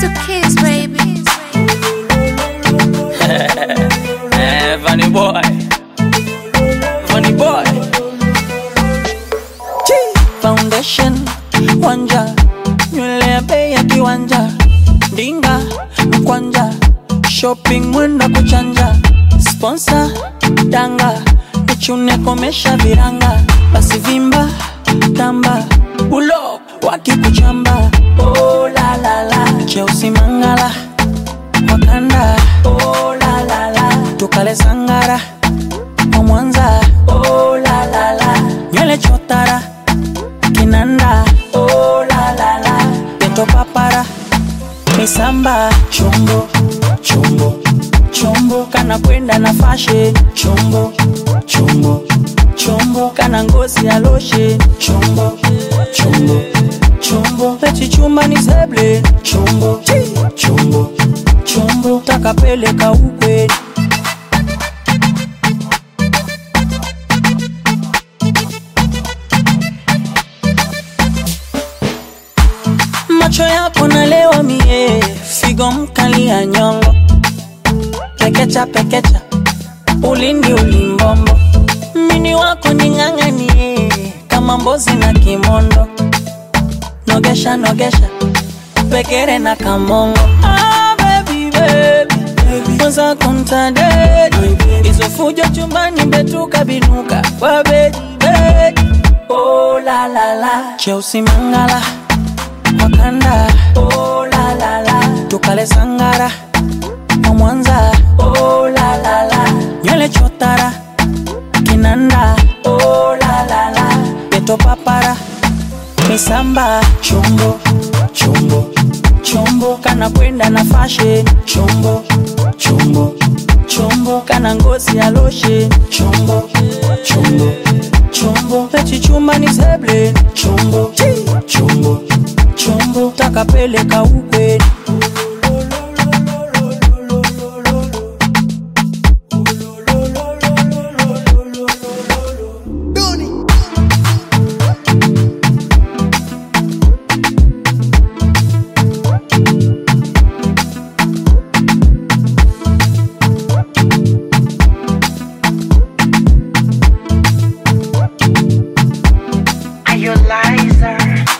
just a kiss, baby. eh, Vanny boy, Vanny boy. Chee. Foundation wanja, nywele ya bei ya kiwanja, dinga mkwanja, shopping mwenda kuchanja, sponsor danga, nichune komesha viranga, basi vimba. Misamba chombo chombo chombo kana kwenda na fashe chombo chombo chombo kana ngozi ya loshe chombo chombo chombo pechichumba ni seble chombo chombo chombo takapeleka ukwe. Macho yako mie figo mkali ya nyongo. Pekecha pekecha ulindi ulimbombo. Mini wako ning'ang'anie kama mbozi na kimondo. Nogesha nogesha pekere na kamongo. Ah, baby, baby. fujo chumbani betuka binuka. Kwa bedi bedi oh, la, la, la. cheusi mangala oh, la. tukale sangara na mwanza. Oh, la, la, la. nywele chotara kinanda. Oh, la, la, la. peto papara misamba. Chombo chombo chombo. Kana kwenda na fashe chombo chombo chombo. Kana ngozi ya loshe chombo chombo chombo. Echichumba ni seble chombo chombo chombo. Takapeleka ukweni you're.